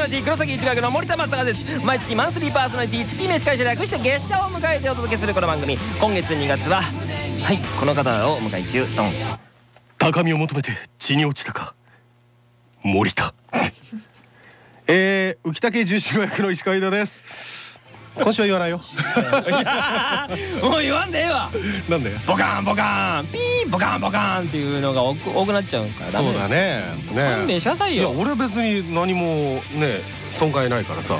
ソナリティ黒崎一学の森田正和です。毎月マンスリーパーソナリティ月飯会社略して月謝を迎えてお届けするこの番組。今月2月ははいこの方をお迎え中。ドン。高みを求めて地に落ちたか。森田。えー、浮竹十四郎役の石川井田です今週は言わないよ。もう言わんでええわ。なんで？ボカーンボカーン。ピーボカーンボカーンっていうのが多く多くなっちゃうからそうだね。勘弁しなさいいやよ俺は別に何もね損害ないからさ。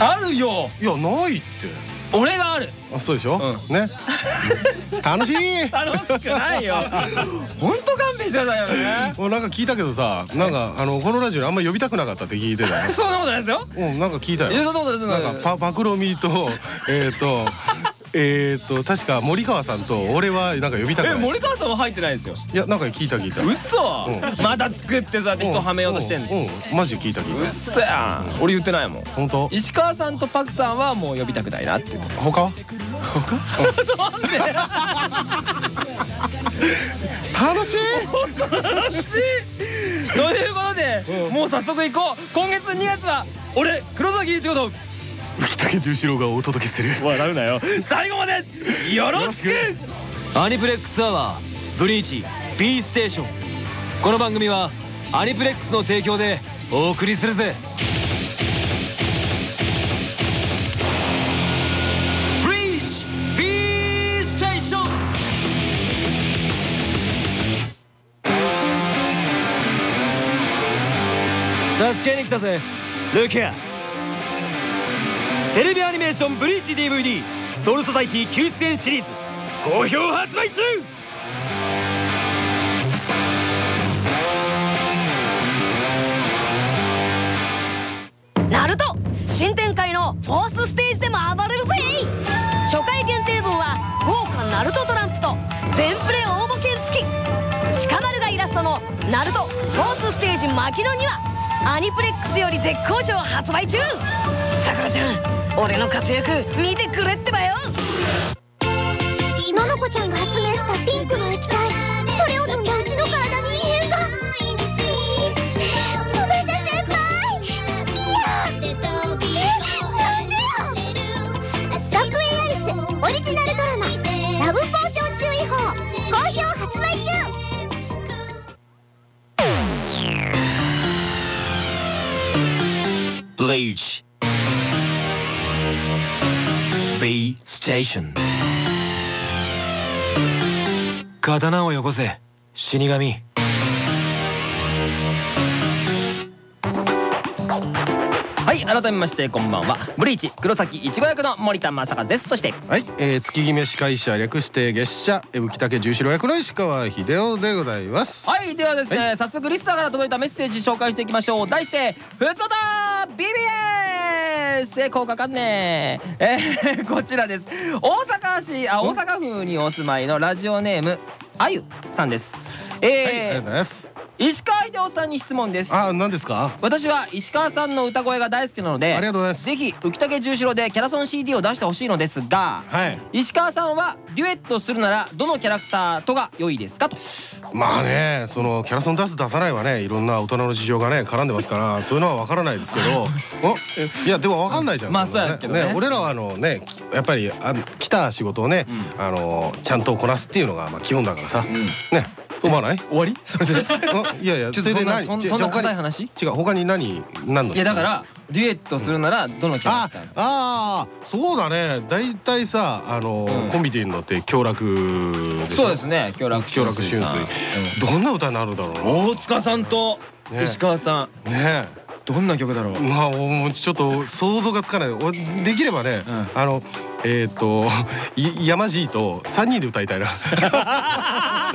あるよ。いやないって俺がある。あそうでしょ、うね。楽しい。楽しくないよ。本当勘弁してくだよね。もうなんか聞いたけどさなんかあのこのラジオあんま呼びたくなかったって聞いてたよ。そんなことないですよ。うんなんか聞いたよ。いやそんなことないです。なんかパパクロミとえっとえっと確か森川さんと俺はなんか呼びたくえない森川さんは入ってないですよ。いやなんか聞いた聞いた。嘘。うん。また作ってそうやって人はめようとしてんのうん。うん。マジで聞いた聞いた。嘘やん。俺言ってないもん。本当？石川さんとパクさんはもう呼びたくないなって他？はなんで楽しい。楽しい。ということでうん。もう早速行こう。今月2月は俺黒崎一護と浮竹十四郎がお届けする。笑うなよ。最後までよろしく。アニプレックスアワーブリーチ B ステーション。この番組はアニプレックスの提供でお送りするぜ。ブリーチ B ステーション。助けに来たぜルキアテレビアニメーション「ブリーチ DVD ソウルソサイティ救出演シリーズ」好評発売中!ナルト新展開のフォースステージでも暴れるぜ!初回限定分は豪華ナルトトランプと全プレ応募券付き!鹿丸がイラストの「ナルトフォースステージ牧野」にはアニプレックスより絶好調発売中!さくらちゃん俺の活躍見てくれってばよ。ののこちゃんが発明したピンクの液体。それを飲んだうちの体に異変が。翼先輩。いやえなんでよ学園アリスオリジナル。ドラマ「ラブポーション注意報」好評発売中 Bleach B ステーション刀をよこせ死神。はい改めましてこんばんは。ブリーチ黒崎いちご役の森田正和です。そしてはい、えー、月決め司会者略して月謝。えー浮竹十四郎役の石川秀夫でございます。はいではですね、は早速リスナーから届いたメッセージ紹介していきましょう。題して「ふつおた BBS」成功かかんねえ。えー こちらです。大阪市あ大阪府にお住まいのラジオネームあゆさんです。えはい、ありがとうーございます石川秀夫さんに質問です。あ、何ですか？私は石川さんの歌声が大好きなのでありがとうございます。ぜひ浮竹十四郎でキャラソン CD を出してほしいのですがはい。石川さんはデュエットするならどのキャラクターとが良いですかと。まあねそのキャラソン出す出さないはねいろんな大人の事情がね絡んでますからそういうのは分からないですけど。おいやでも分かんないじゃんまあんなそうやけどね。俺らはあのねきやっぱりあ来た仕事をね、あのちゃんとこなすっていうのがまあ基本だからさ、ね思わない？終わり？それで？あいやいやちょっとそんなそんそんな硬い話？違う他に何何のいやだからデュエットするならどのキャラあクター？あーそうだね。大体さあの、うん。コンビでいるのって凶楽そうですね京楽京楽春水。どんな歌になるんだろう？な大塚さんとね。石川さん。ね。どんな曲だろう？えまあもうちょっと想像がつかない。おできればね、うん。あのえっ、とい山爺と3人で歌いたいな。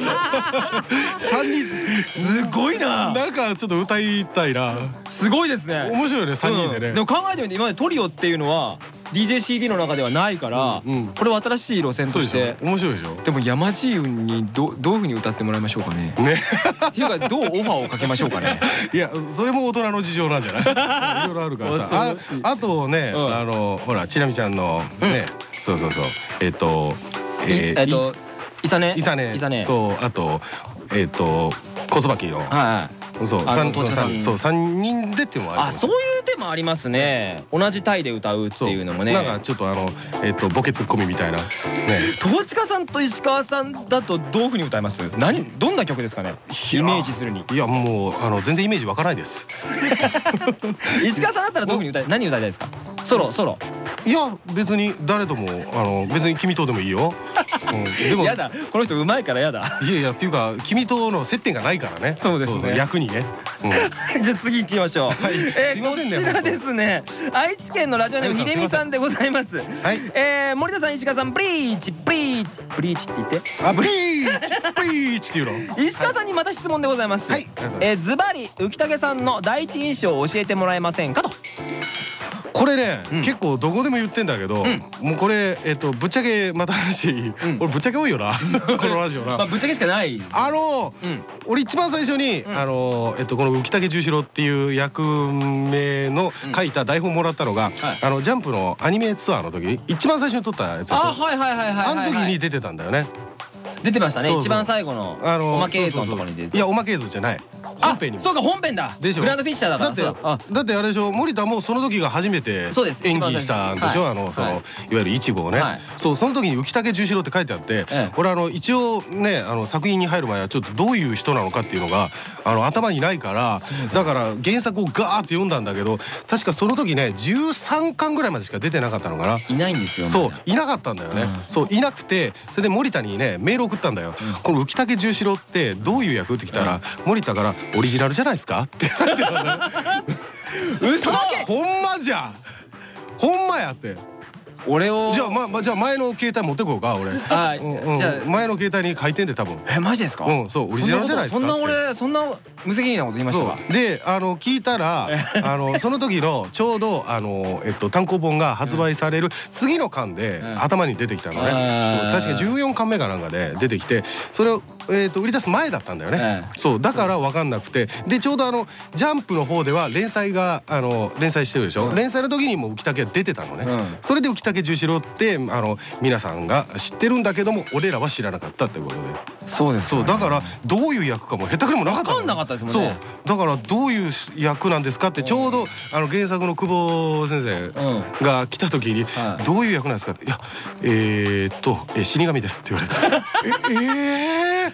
3人。すごいな。なんかちょっと歌いたいな。すごいですね。面白いよね3人でね、うん。でも考えてみて今までトリオっていうのは DJCD の中ではないから、うんうん。これは新しい路線として。面白いでしょ。でも山地雲にどどういうふうに歌ってもらいましょうかね。ね。っていうかどうオファーをかけましょうかね。いやそれも大人の事情なんじゃない？いろいろあるからさ。ああとね、うん。あのほらちなみちゃんのね、そうそうそう。えっ、といえっといさねいさねいさねとあとえっ、と小椿の。はそうあの三友近さん。そう三人でっていうのもあるあそういう手もありますね。同じタイで歌うっていうのもね。なんかちょっとあのえっとボケツッコミみたいな。ね。友近さんと石川さんだとどういうふうに歌います？何どんな曲ですかね？イメージするに。いやもうあの全然イメージわからないです。石川さんだったらどういうふうに歌い何歌いたいですか？ソロソロ。いや別に誰ともあの別に君とでもいいよ、うん、でもやだ。この人うまいからやだ。いやいやっていうか君との接点がないからね。そうですね。役にね、うん、じゃあ次行きましょう、はい。えーすいませんねこちらですね。愛知県のラジオネームあゆみさん秀美さんでございます。はい。えー、森田さん石川さんブリーチブリーチブリーチって言って。あブリーチブリーチっていうの？石川さんにまた質問でございます、はい。えー、ズバリ浮武さんの第一印象を教えてもらえませんかとこれね、うん。結構どこでも言ってんだけど、うん。もうこれえっとぶっちゃけまた話俺ぶっちゃけ多いよなこのラジオな、まあぶっちゃけしかない。あのうん。俺一番最初に、うん。あのえっとこの浮武十四郎っていう役名のうん。書いた台本もらったのが、あのジャンプのアニメツアーの時一番最初に撮ったやつあはいはいはいはいはい、あのはい、時に出てたんだよね。出てましたね。一番最後のあのおまけ映像のところに出て。いやおまけ映像じゃない。本編にそうか本編だ。でしょ。グランドフィッシャーだからだってあだってあれでしょ。森田もその時が初めて演技したんでしょ、はいあのその、はい。い、わゆる一号をね、はい。そうその時に浮武十四郎って書いてあって、ええ。俺あの一応ねあの作品に入る前はちょっとどういう人なのかっていうのがあの頭にないからだ。から原作をガーって読んだんだけど確かその時ね13巻ぐらいまでしか出てなかったのかな。いないんですよそういなかったんだよね、うん。そういなくてそれで森田にねメール送ったんだよ、うん。この浮武十四郎ってどういう役って来たら、森田から「オリジナルじゃないですか?」って言われて。たんだよ嘘ほんまじゃん。ほんまやって俺をじゃあまあまあじゃあ前の携帯持ってこうか俺。あうんうんじゃあ前の携帯に書いてんで多分。えマジですか？うんそうオリジナルじゃないですか？そんな俺そんな無責任なこと言いましたか？であの聞いたら あのその時のちょうどあの、えっと、単行本が発売される次の巻でうん。頭に出てきたのね、確か14巻目かなんかで出てきてそれを、えっと売り出す前だったんだよね、ええ。そうだから分かんなくて。でちょうどあのジャンプの方では連載があの連載してるでしょ、うん。連載の時にも浮武が出てたのね、うん。それで浮武十四郎ってあの皆さんが知ってるんだけども俺らは知らなかったってことで。そうですそうだからどういう役かも下手くれもなかったの分かんなかったですもんね。そう。だからどういう役なんですかってちょうどあの原作の久保先生うん。が来た時にはい。どういう役なんですかって「いやえー、っとえ死神です」って言われて「ええー？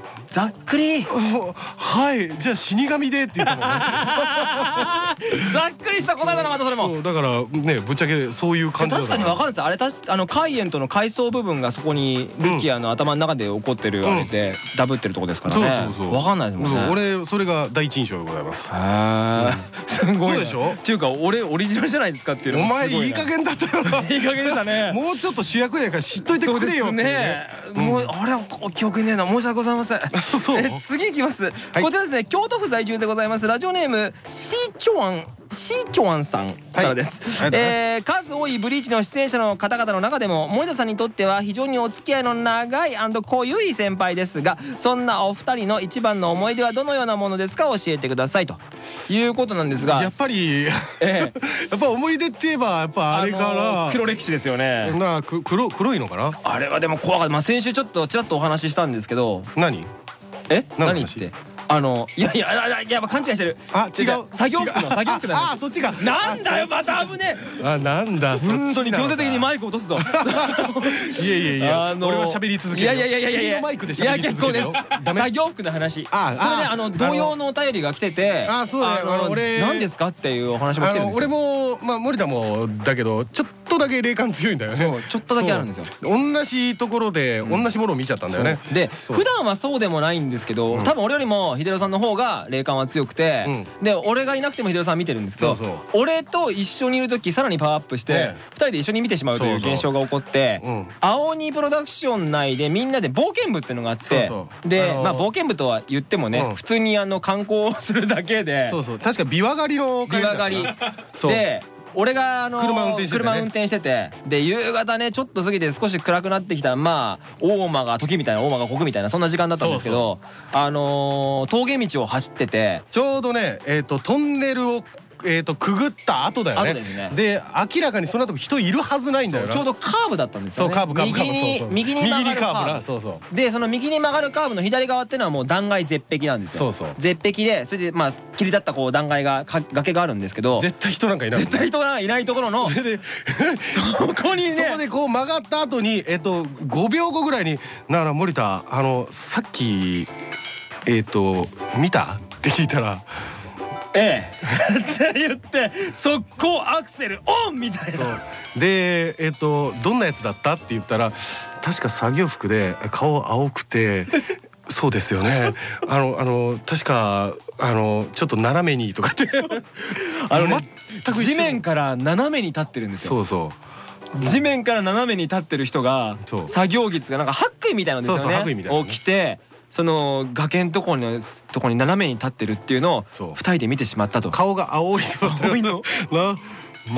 ざっくり。あはい。じゃあ死神で」って言ったもんね。ざっくりした答えだなまたそれも。そうだからねぶっちゃけそういう感じだ確かに分かるんですよ。あれたしあのカイエンとの階層部分がそこにルキアの頭の中で起こってるあれでダブってるとこですからね。そうそうそう。分かんないですもんね。俺それが第一印象でございます。へー。すごいな。そうでしょ？っていうか俺オリジナルじゃないですかっていうのおもすごいな。い加減だったよいい加減でしたね。もうちょっと主役やから知っといてくれよっていうすね。もうあれは記憶にねえな。申し訳ございません。そう。え次いきます。はい。こちらですね京都府在住でございます。ラジオネームシーチョアンシーチョアンさんからです。ありがとうございえー数多いブリーチの出演者の方々の中でも森田さんにとっては非常にお付き合いの長い濃ゆい先輩ですがそんなお二人の一番の思い出はどのようなものですか？教えてくださいと。いうことなんですが。やっぱりやえ。っぱ思い出って言えばやっぱあれから黒歴史ですよね。なく黒黒いのかな？あれはでも怖かった、まあ、先週ちょっとちらっとお話ししたんですけど。何？え？何の話？何って？あのいやいやああいや勘違いしてる。あ違う。作業服の作業服のあそっちが。なんだよまた危ねえ。あなんだ本当に強制的にマイク落とすぞ。いやいやいや、あの俺は喋り続けいるよ。やいやいやいやいや。マイクでいや喋り続けるよ。作業服の話。あこれねああの同様のお便りが来ててあそうだよ。俺。何ですかっていうお話も来てるんですよ。もまあ森田もだけどちょっとだけ霊感強いんだよね。ちょっとだけあるんですよ。同じところでうん。同じものを見ちゃったんだよね、で普段はそうでもないんですけど、うん。多分俺よりも秀夫さんの方が霊感は強くて、で俺がいなくても秀夫さん見てるんですけど俺と一緒にいる時さらにパワーアップして、ええ。二人で一緒に見てしまうという現象が起こって。うん。青鬼プロダクション内でみんなで冒険部っていうのがあってで、あのーまあ冒険部とは言ってもね、うん。普通にあの観光をするだけでそうそう。確か琵琶狩りのビワ狩り。で俺があの車運転しててね。車運転してて。で夕方ねちょっと過ぎて少し暗くなってきたまあ大間が時みたいな大間が国みたいなそんな時間だったんですけどあのー峠道を走ってて。ちょうどねえっ、とトンネルをえー、とくぐった後だよね。ね。で明らかにその後人いるはずないんだよな。ちょうどカーブだったんですよね。そうカーブカーブカーブ右に曲がるカーブ。なそうそう。でその右に曲がるカーブの左側っていうのはもう断崖絶壁なんですよ。そうそう。絶壁でそれでまあ切り立ったこう断崖がか崖があるんですけど絶対人なんかいない絶対人がいないところのそれでそこにそこねでこう曲がった後にえっと5秒後ぐらいに「なあ森田あのさっきえっと見た?」って聞いたらええ。って言って速攻アクセルオンみたいな。でえっと「どんなやつだった?」って言ったら確か作業服で顔青くて。そうですよね。あのあの確かあのちょっと斜めにとかって。あのね全く地面から斜めに立ってるんですよ。そうそう。地面から斜めに立ってる人が作業着がなんか白衣みたいなんですよね。そうそう白衣みたいなね。を着てその崖のところにところに斜めに立ってるっていうのを二人で見てしまったと。顔が青い人だったよ青いの？な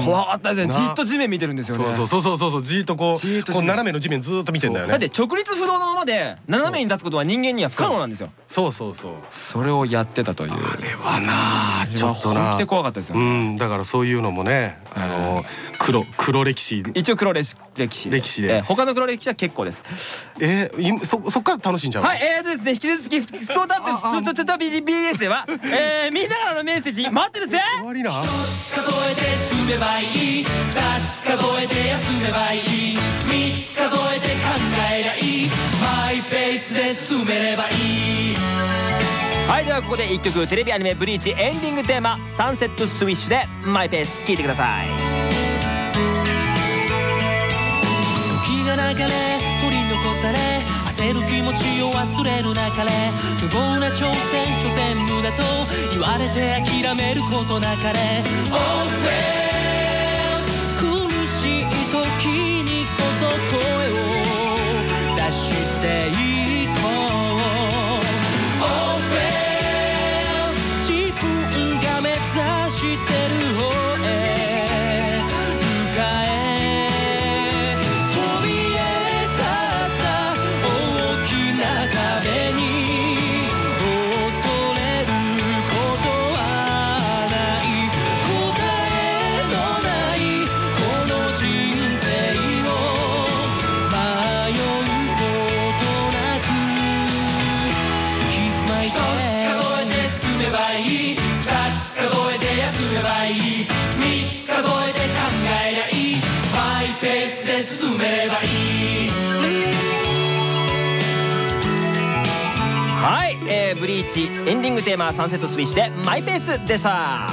怖かったですよね。なじっと地面見てるんですよね。そうそうそうそうそうじーっとこうこう斜めの地面ずーっと見てんだよね。だって直立不動のままで斜めに立つことは人間には不可能なんですよ。そうそうそう。それをやってたという。あれはなちょっとな。本気で怖かったですよ。うねん。だからそういうのもねあの黒黒歴史。一応黒歴史。歴史歴史で。えー他の黒歴史は結構です。えそそっから楽しいんじゃんはい、えーとですね、引き続き、ふつおたって、ああつつつつ BBS では、えー、みんなからのメッセージ待ってるぜ。終わりな。数えて進めばいい。二つ数えて休めばいい。三つ数えて考えりゃいい。マイペースで進めればいい。はい、ではここで一曲、テレビアニメブリーチエンディングテーマ、サンセットスイッシュで、マイペース、聴いてください。時が流れ取り残され焦る気持ちを忘れる中で無謀な挑戦所詮無だと言われて諦めることなかれ。苦しい時エンディングテーマ、サンセットスイッシュで、マイペースでした。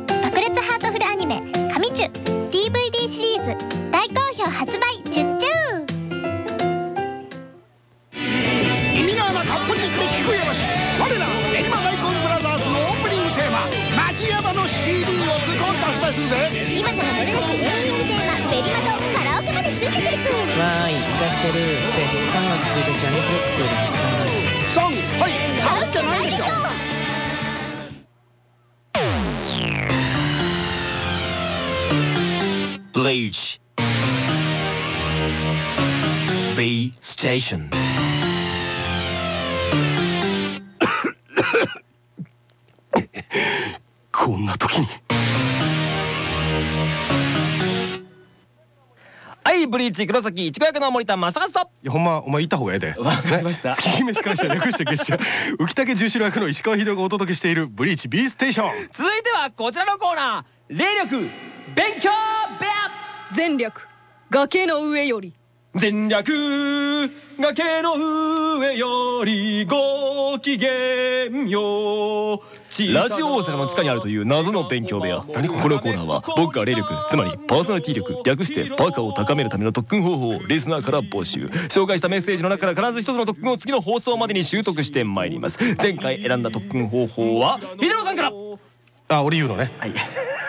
シリーズ大好評発売チュッチュ皆なかポジティブ聞し我ら練馬大根ブラザーズのオープニングテーマ「マジヤバ」の CD をズコンと発売するぜ。今エンディングテーマ「ベリマとカラオケまでついてくるく。んわーい、出してる。で、3月1日アニフレックスより発売ソンはい買うっきゃないでしょブリーチ B ステーションこんな時にはい、ブリーチ黒崎一子役の森田正和と。いやほんまお前行った方がええで。わかりました。月姫司会者略して月謝浮竹十四郎役の石川秀夫がお届けしている「ブリーチ B ステーション。続いてはこちらのコーナー、霊力勉強部屋全力崖の上より。全略崖の上よりごきげんよう。ラジオ大阪の地下にあるという謎の勉強部屋。このコーナーは僕が霊力つまりパーソナリティ力略してバカーを高めるための特訓方法をリスナーから募集。紹介したメッセージの中から必ず一つの特訓を次の放送までに習得してまいります。前回選んだ特訓方法は秀野さんから。あ俺言うのね。はい。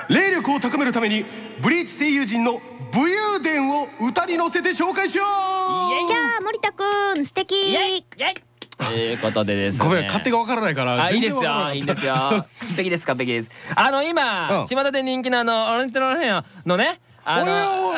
霊力を高めるためにブリーチ声優陣の武勇伝を歌に乗せて紹介しよう。じゃあ森田くん素敵。イエイ。イエイ。ということでですね。ごめん勝手がわからないからあいいですよい。いんですよ。完璧です完璧です。あの今うん。巷で人気のあのオレンジの辺のねあの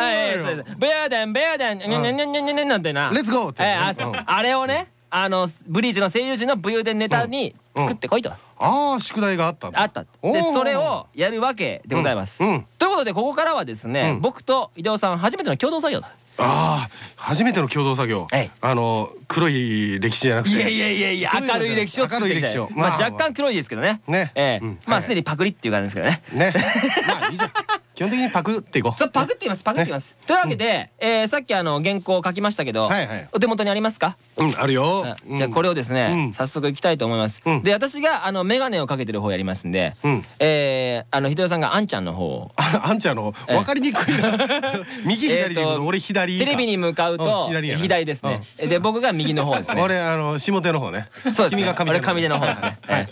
ベアデンベアデンニャニャニャニャニャニャなんてな。レッツゴーあれをねあのブリーチの声優陣の武勇伝ネタに作ってこいと。ああ宿題があったんだ。あった。でそれをやるわけでございます。ということでここからはですねうん。僕と井出さん初めての共同作業だ。ああ初めての共同作業。ええ。あの黒い歴史じゃなくて。いやいやいやいや明るい歴史を作っていきまあまあ。若干黒いですけどね。ね。えまあはい。すでにパクリっていう感じですけどね。ね。まあいいじゃん基本的にパクっていこう。そうパクっていますパクっています。というわけでえーさっきあの原稿を書きましたけどお手元にありますか？うんあるよ。あじゃあこれをですねうん。早速いきたいと思います。うん。で私があの眼鏡をかけてる方やりますんでうん。えーあの秀夫さんがあんちゃんの方を。ああんちゃんのええ分かりにくいな。右左で俺左か。テレビに向かううんと左左ですね。で僕が右の方ですね。俺あの下手の方ね。そうですね。君が上手俺上手の方ですね。はい。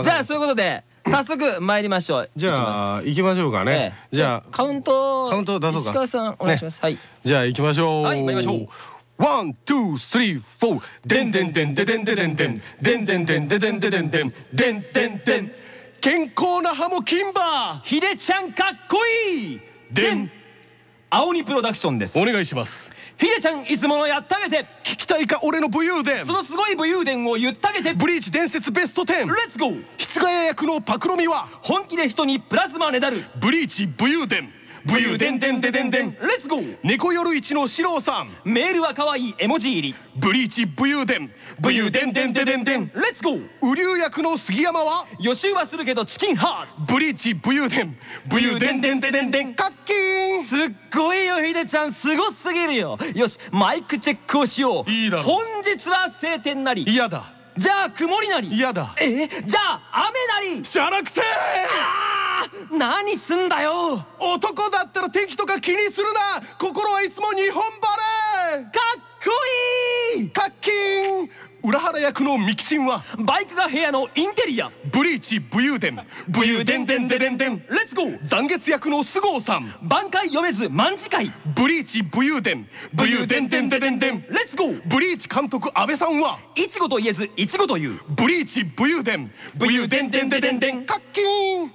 じゃあそういうことで早速参りましょうじゃあ行きましょうかえねえじゃあカウントカウント出そうか石川さんお願いしますはいじゃあ行きましょうはい参りましょう One, two, three, four。でんでんでんででんででんでん。でんでんでんででんででんでん。でんでんでん。健康な歯も金歯。ひでちゃんかっこいいでん。青鬼プロダクションですお願いします。ひでちゃんいつものやってあげて聞きたいか俺の武勇伝そ。のすごい武勇伝を言ってあげてレブリーチ伝説ベスト10。ッツゴー室ヶ谷役のパクロミは。本気で人にプラズマねだるブリーチ武勇伝。武勇伝でんででんでん。レッツゴー猫夜一の四郎さん。メールは可愛い絵文字入りブリーチ武勇伝。武勇伝でんででんでん。レッツゴー雨竜役の杉山は？予習はするけどチキンハーブリーチ武勇伝。武勇伝でんででんでん。カッキーン。すっごいよひでちゃんすごすぎるよよしマイクチェックをしよういいだろう本日は晴天なり嫌だ。じゃあ曇りなり。嫌だ。えーじゃあ雨なり。しゃらくせあー何すんだよ。か男だったら天気とか気にするな。心はいつも日本バレーっこいい。カッキーン裏原役のミキシンは？バイクが部屋のインテリア。ブリーチ武勇伝。武勇伝伝ででんでんレッツゴー残月役の菅生さん。挽回読めず卍会。ブリーチ武勇伝。武勇伝伝ででんでんレッツゴーブリーチ監督安倍さんは？いちごと言えずいちごと言う。ブリーチ武勇伝。武勇伝伝ででんでんカッキーン。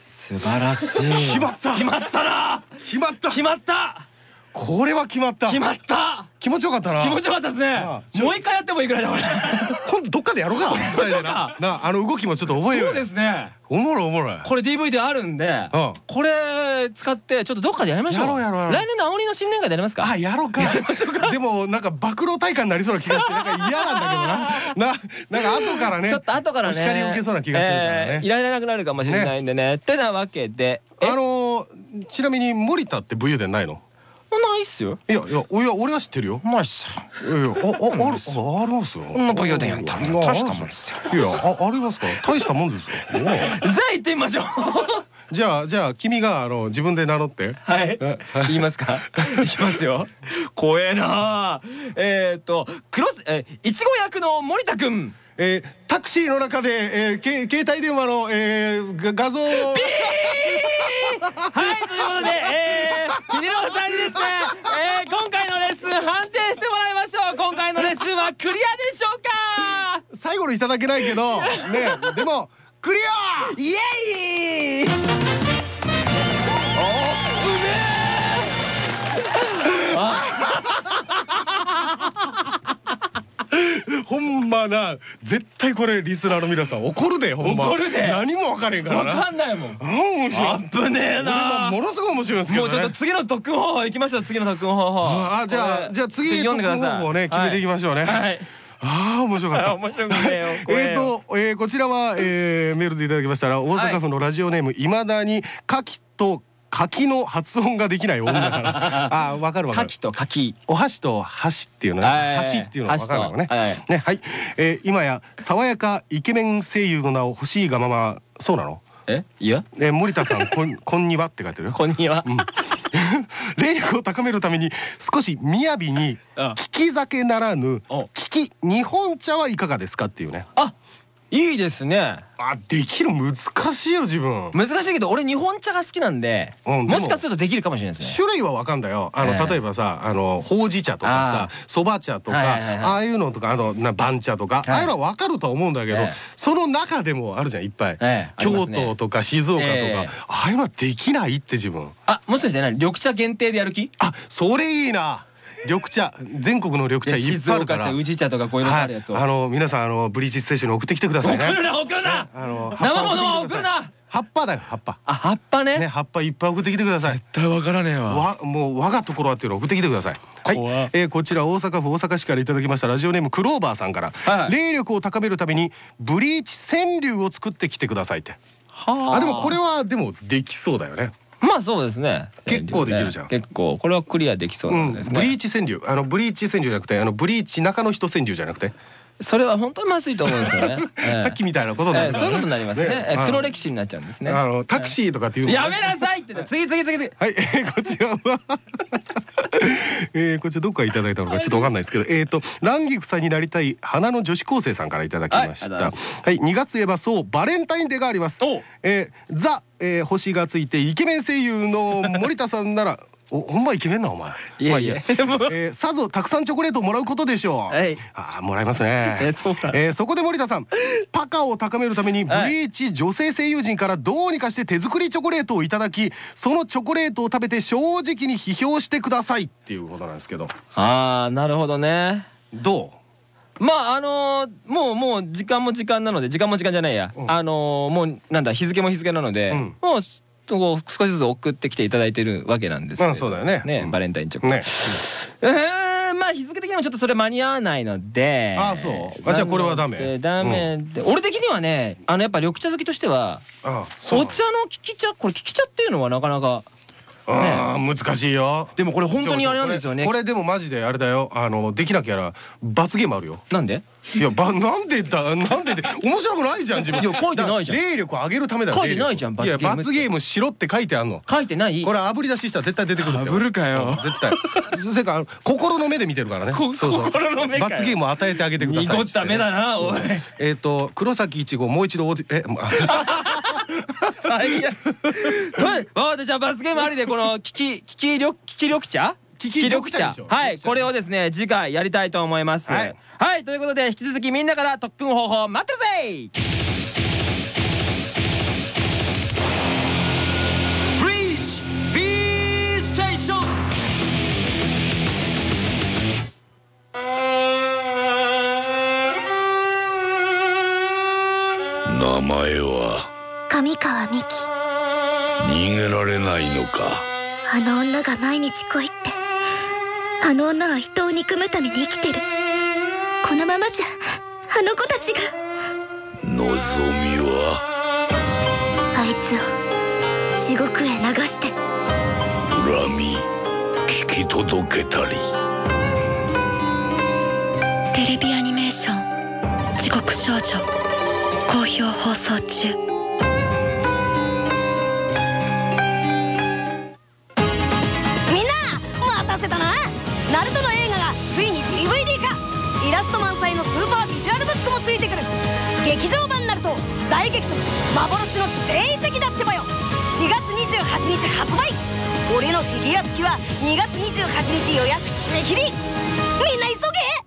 素晴らしい。決まった。決まったな。決まった。決まったこれは決まった。決まった。気持ちよかったな。気持ちよかったですね。もう一回やってもいいくらいだこれ今度どっかでやろうか。な。なあの動きもちょっと覚えようそうよですね。おもろいおもろい。これ DVD あるんでうん。これ使ってちょっとどっかでやりましょう。やろうやろうやろう。来年の青鬼の新年会でやりますか？あやろうか。でもなんか暴露大会になりそうな気がしてなんか嫌なんだけどな。ななんか後からねちょっと後からねお叱り受けそうな気がするからね、えーいられなくなるかもしれないんでね。ってなわけで。え？あのーちなみに森田って武勇伝ないの？ないっすよ。いやいやおいや俺は知ってるよ。ないっすいやいやあああるあありますよ。な武勇伝やった大したもんですよ。いやあありますか？ら大したもんですよ。じゃあ行ってみましょう。じゃあじゃあ君があの自分で名乗って。はい。え言いますか？いきますよ。怖えな。えーっとクロスえーいちご役の森田くんえータクシーの中で、えー、け携帯電話の、えー、が画像をはい、ということで、えー、秀野さんにですね、えー、今回のレッスン判定してもらいましょう。今回のレッスンはクリアでしょうか？最後のいただけないけどねでもクリア！イエーイ ほんまな絶対これリスナーの皆さん怒るでほんま。怒るで。何も分かれんからわなかんないもん。あ面白い。危ねえな。ものすごい面白いんですけどね。もうちょっと次の特訓方法行きましょう、次の特訓方法。あじゃあじゃあ次ちょっと読んでください。特訓方法をね決めていきましょうね。はい。ああ面白かった。面白くねえと、えーこちらは、えーメールでいただきましたら大阪府のラジオネームいまだに牡蠣と柿の発音ができない女だから。あーわかるわかる。牡蠣と柿。お箸と箸っていうのはい。ね箸っていうのはわかるのね。ねはい、えー今や爽やかイケメン声優の名を欲しいがままそうなの？え？いや？えー森田さんこん こんにはって書いてるよ。こんにはうん。霊力を高めるために少し雅にあ利き酒ならぬお。利き日本茶はいかがですかっていうね。あいいですね。あできる？難しいよ自分。難しいけど俺日本茶が好きなんでうんでももしかするとできるかもしれないですね。種類はわかんだよ。あの、ええ。例えばさあのほうじ茶とかさそば茶とか、ああいうのとかあのな番茶とか、はい。ああいうのはわかるとは思うんだけど、ええ。その中でもあるじゃんいっぱい、ええありま京都とか静岡とか、ええ。ああいうのはできないって自分。あもしかして何？緑茶限定でやる気？あそれいいな緑茶全国の緑茶いっぱいあるから。宇治茶とかこういうのあるやつ。をはい、あの皆さんあのブリーチステーションに送ってきてくださいね。送るな送るな。あの生物は送るな。葉っぱだよ葉っぱ。あ葉っぱね。ね葉っぱいっぱい送ってきてください。絶対わからねえわ。わもう我がところはっていうのを送ってきてください。はい。えーこちら大阪府大阪市からいただきましたラジオネームクローバーさんから、霊力を高めるためにブリーチ川柳を作ってきてくださいって。はあでもこれはでもできそうだよね。まあそうですね。結構できるじゃん。結構。これはクリアできそううん、なんですね、ブリーチ川柳。あのブリーチ川柳じゃなくてあのブリーチ中の人川柳じゃなくて、それは本当にまずいと思うんですよね、ええ。さっきみたいなことそういうことになりますね。黒歴史になっちゃうんですね。あのタクシーとかっていうのやめなさいって。ね次次次。次はい、えーこちらは。えーこちらどっからいただいたのかちょっとわかんないですけど、えっ、と蘭菊さんになりたい花の女子高生さんからいただきました。はいありがとうございはい、2月言えばそうバレンタインデーがあります。お。えーザ、えー星がついてイケメン声優の森田さんなら。おほんまイケメンなお前。いやいや。まあ えーさぞたくさんチョコレートをもらうことでしょう。はい。あーもらいますね。え そうえーそこで森田さん、パカを高めるためにブリーチ女性声優陣からどうにかして手作りチョコレートをいただき、そのチョコレートを食べて正直に批評してくださいっていうことなんですけど、ああなるほどね。どまああのーもうもう時間も時間なので時間も時間じゃないや、うん。あのーもうなんだ日付も日付なので、うん。もうこう少しずつ送ってきていただいてるわけなんですけど。まあそうだよね。うん。バレンタインチョコ、うね。えー、まあ日付的にもちょっとそれ間に合わないので。あそう。あじゃあこれはダメ。ダメで、俺的にはねあのやっぱ緑茶好きとしてはあそう。お茶の利き茶これ利き茶っていうのはなかなか難しいよ。でもこれ本当にあれなんですよねこれでもマジであれだよ。あのできなきゃ罰ゲームあるよ。なんで？いやばなんでだなんでって面白くないじゃん自分。いや書いてないじゃんだ霊力を上げるためだよ。書いてないじゃん罰ゲームって罰ゲームしろって書いてあんの。書いてないこれ炙り出ししたら絶対出てくるって。炙るかようん絶対。それか心の目で見てるからね。こそうそう心の目罰ゲームを与えてあげてください。濁った目だなおいえっと黒崎一号もう一度おじえあ 最悪。とわかったじゃあ罰ゲームありでこのキキキキ緑キキ緑茶キキ緑茶はいこれをですね次回やりたいと思います。はい。はい、ということで引き続きみんなから特訓方法待ってるぜ上川美希。逃げられないのか。あの女が毎日来いって。あの女は人を憎むために生きてる。このままじゃあの子たちが。望みは？あいつを地獄へ流して。恨み聞き届けたり。テレビアニメーション「地獄少女」好評放送中劇場版ナルト大激突幻の地全遺跡だってばよ。4月28日発売。俺のフィギュア付きは2月28日予約締め切り。みんな急げ！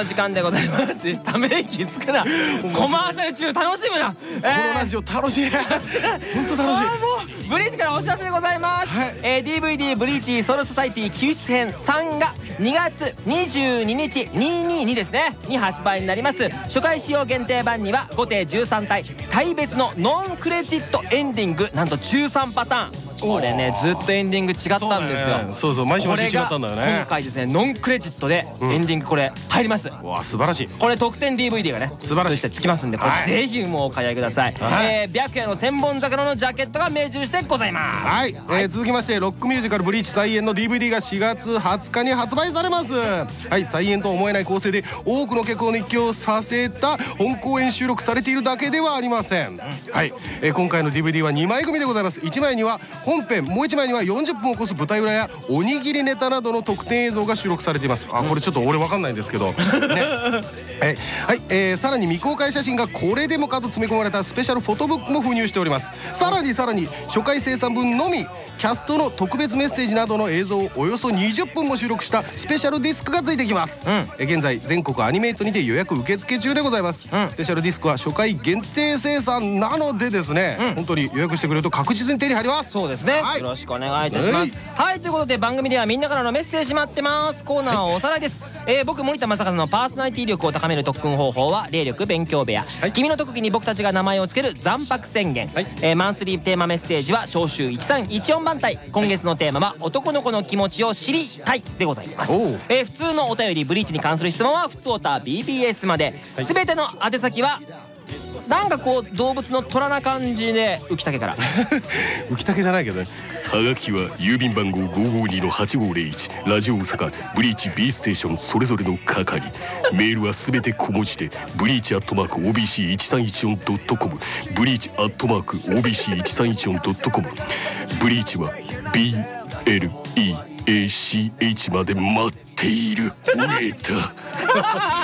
の時間でございます。ため息つくな。コマーシャル中楽しむな。ここのラジオ楽しい。本当楽しい。ブリーチからお知らせでございます、はい。えー DVD ブリーチソウルソサイティ救出編3が2月22日222ですね。に発売になります。初回使用限定版には後手13体対別のノンクレジットエンディングなんと13パターンこれねずっとエンディング違ったんですよ。そうそう毎週毎週違ったんだよね。今回ですねノンクレジットでエンディングこれ入ります。わあ素晴らしい。これ特典 DVD がね素晴らしい。つきますんでこはい。れぜひもうお買い上げください。はい。えー白夜の千本桜のジャケットが命印でございます。はい、えー続きましてロックミュージカル「ブリーチ再演」の DVD が4月20日に発売されます。はい再演とは思えない構成で多くの客を熱狂させた本公演収録されているだけではありません。はい、えー今回の DVD は2枚組でございます。1枚には本編もう1枚には40分を超す舞台裏やおにぎりネタなどの特典映像が収録されています。あこれちょっと俺わかんないんですけど。ね。はい、はい。えーさらに未公開写真がこれでもかと詰め込まれたスペシャルフォトブックも封入しております。さらにさらに初回生産分のみキャストの特別メッセージなどの映像をおよそ20分も収録したスペシャルディスクがついてきます、うん。えー現在全国アニメイトにて予約受付中でございます、うん。スペシャルディスクは初回限定生産なのでですね、うん。本当に予約してくれると確実に手に入ります。そうですね、はい。よろしくお願いいたしまはい。すはいということで番組ではみんなからのメッセージ待ってます。コーナーはおさらいです、えー僕森田正和のパーソナリティ力を高める特訓方法は霊力勉強部屋、はい。君の特技に僕たちが名前を付ける残白宣言、はい。えーマンスリーテーマメッセージは召集1314番隊。今月のテーマは男の子の気持ちを知りたい。でございます、えー普通のお便りブリーチに関する質問はふつおた BBS まで、はい。全ての宛先はなんかこう動物の虎な感じで浮竹から。浮き竹じゃないけど。ねはがきは郵便番号552-8501ラジオ大阪ブリーチ B ステーションそれぞれの係。メールはすべて小文字でブリーチアットマーク OBC1314.com ブリーチアットマーク OBC1314.com ブリーチは BLEACH まで待っている。ウェータ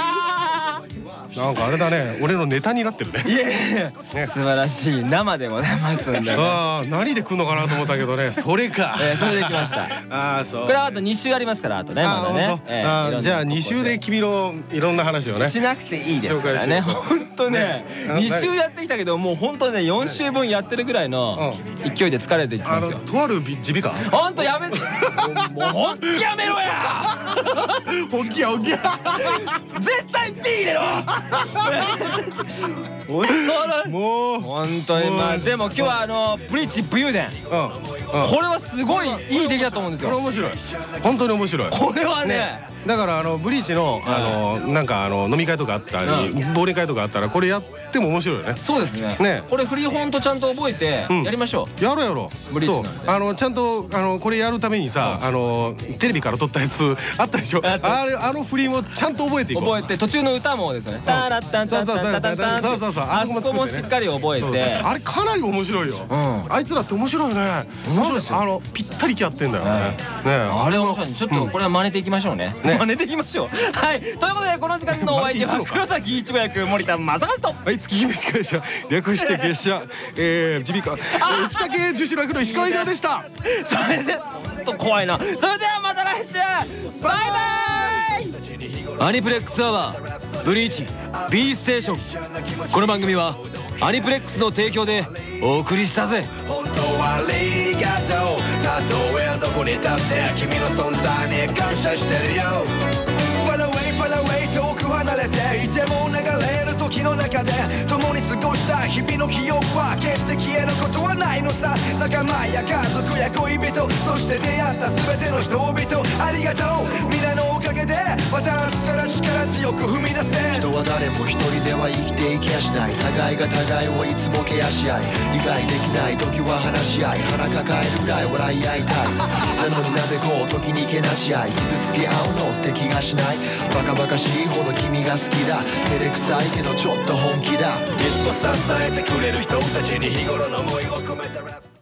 なんかあれだね。俺のネタになってるね。いやいやね。素晴らしい生でございますんで、ね。ああ何で来んのかなと思ったけどね。それか。えーそれで来ました。ああそう。これはあと2週ありますからあとねまだね。じゃあ2週で君のいろんな話をね。しなくていいですからね。本当ねね。2週やってきたけどもう本当ね4週分やってるぐらいの勢いで疲れていきますよ。とある耳鼻科本当やめてもう本気やめろや！本気や本気や！絶対ピー入れろ もう。本当に。まあでも今日はあのブリーチ武勇伝これはすごいい。い出来だと思うんですよ。これ面白い。本当に面白い。これはね。だからあのブリーチのあのなんかあの飲み会とかあったりう忘年会とかあったらこれやっても面白いよね。そうですね。ね。これフリーフォントちゃんと覚えてうん。やりましょやろうやろう。そうブリーチなんで。あのちゃんとあのこれやるためにさあのテレビから撮ったやつあったでしょ？あれあの振りもちゃんと覚えていうこう。覚えて途中の歌もですよね。タラッタンタンタンタンタンタンそうそうそう。あそこもしっかり覚えて。あれかなり面白いよ。うん。あいつらって面白いね。面白いですよ。あのぴったりき合ってんだよね。はい。ねあれ面白いちょっとこれは真似ていきましょうね。ね。真似ていきましょう。はい。ということでこの時間のお相手は黒崎一護役森田正和と。はい、月姫司会者略して月謝。えー、耳鼻科。えー北系樹脂楽の石川秀夫でした。それでと怖いな。それではまた来週。バイバイ。アニプレックスアワーブリーチ B ステーション。この番組はアニプレックスの提供でお送りしたぜありがとう。たとえどこに立って君の存在に感謝してるよ。Far away, far away 遠く離れて。いても流れる時の中で共に過ごした日々の記憶は決して消えることはないのさ。仲間や家族や恋人そして出会った全ての人々ありがとう。皆のおかげでまた明日から力強く踏み出せ。人は誰も一人では生きていけやしない。互いが互いをいつもケアし合い理解できない時は話し合い。腹抱えるぐらい笑い合いたい。なのになぜこう時にけなし合い。傷つけ合うのって気がしない。バカバカしいほど君が好きだ。照れくさいけどちょっと本気だ。いつも支えてくれる人たちに日頃の思いを込めたラップ。